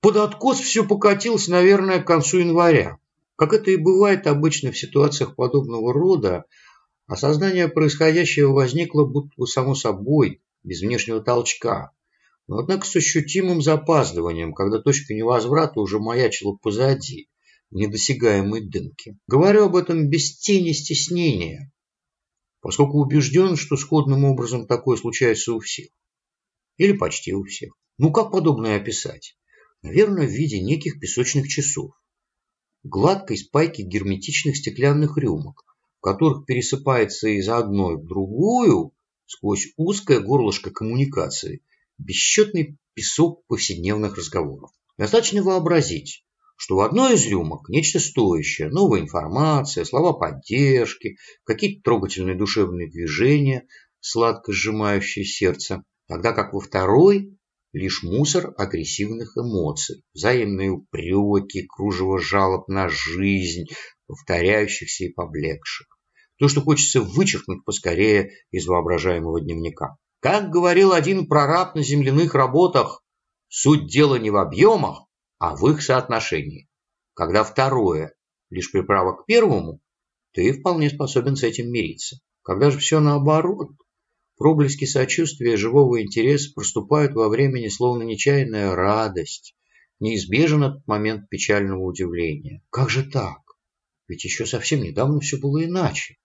Под откос все покатилось, наверное, к концу января. Как это и бывает обычно в ситуациях подобного рода, осознание происходящего возникло будто бы само собой, без внешнего толчка. Но однако с ощутимым запаздыванием, когда точка невозврата уже маячила позади, в недосягаемой дымке. Говорю об этом без тени стеснения, поскольку убежден, что сходным образом такое случается у всех. Или почти у всех. Ну как подобное описать? Наверное, в виде неких песочных часов. Гладкой спайки герметичных стеклянных рюмок, в которых пересыпается из одной в другую, сквозь узкое горлышко коммуникации, бесчетный песок повседневных разговоров. Достаточно вообразить, что в одной из рюмок нечто стоящее, новая информация, слова поддержки, какие-то трогательные душевные движения, сладко сжимающие сердце, тогда как во второй лишь мусор агрессивных эмоций, взаимные упреки, кружево жалоб на жизнь, повторяющихся и поблекших. То, что хочется вычеркнуть поскорее из воображаемого дневника. Как говорил один прораб на земляных работах, суть дела не в объемах, а в их соотношении. Когда второе лишь приправа к первому, ты вполне способен с этим мириться. Когда же все наоборот, проблески сочувствия живого интереса проступают во времени словно нечаянная радость, неизбежен этот момент печального удивления. Как же так? Ведь еще совсем недавно все было иначе.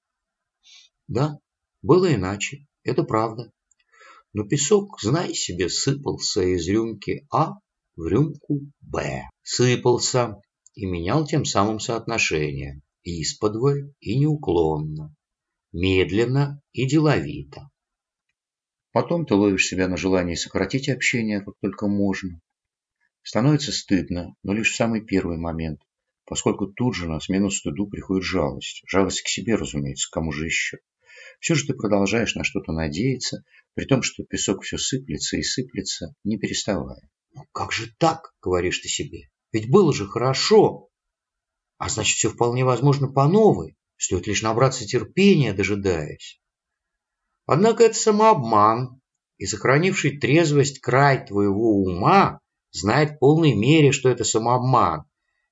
Да, было иначе, это правда. Но песок, знай себе, сыпался из рюмки А в рюмку Б. Сыпался и менял тем самым соотношение. Исподвое и неуклонно. Медленно и деловито. Потом ты ловишь себя на желании сократить общение, как только можно. Становится стыдно, но лишь в самый первый момент, поскольку тут же на смену стыду приходит жалость. Жалость к себе, разумеется, кому же еще. Все же ты продолжаешь на что-то надеяться, при том, что песок все сыплется и сыплется, не переставая. «Ну как же так?» – говоришь ты себе. «Ведь было же хорошо!» А значит, все вполне возможно по новой. Стоит лишь набраться терпения, дожидаясь. Однако это самообман, и сохранивший трезвость край твоего ума знает в полной мере, что это самообман,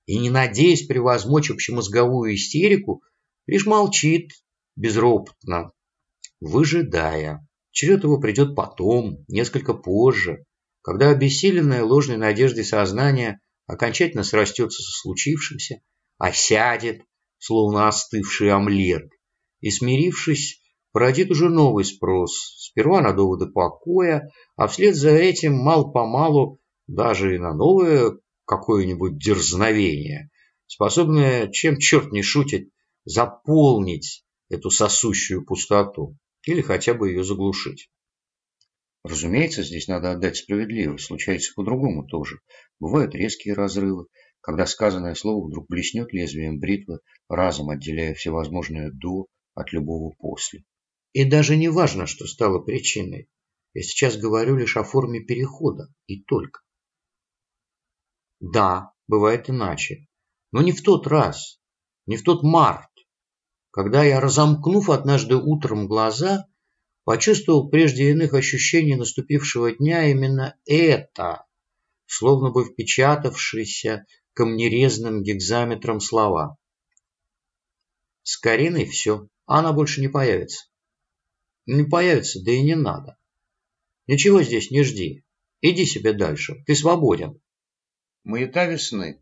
и, не надеясь превозмочь общемозговую истерику, лишь молчит безропотно, выжидая. Черед его придет потом, несколько позже, когда обессиленное ложной надеждой сознание окончательно срастется со случившимся, осядет, словно остывший омлет, и, смирившись, породит уже новый спрос, сперва на доводы покоя, а вслед за этим мал-помалу даже и на новое какое-нибудь дерзновение, способное, чем черт не шутит, заполнить эту сосущую пустоту или хотя бы ее заглушить. Разумеется, здесь надо отдать справедливость, случается по-другому тоже. Бывают резкие разрывы, когда сказанное слово вдруг блеснет лезвием бритвы, разом отделяя всевозможное «до» от любого «после». И даже не важно, что стало причиной. Я сейчас говорю лишь о форме перехода, и только. Да, бывает иначе, но не в тот раз, не в тот март, когда я, разомкнув однажды утром глаза, почувствовал прежде иных ощущений наступившего дня именно это, словно бы впечатавшиеся камнерезным гекзаметром слова. С Кариной все, она больше не появится. Не появится, да и не надо. Ничего здесь не жди. Иди себе дальше, ты свободен. Маята весны.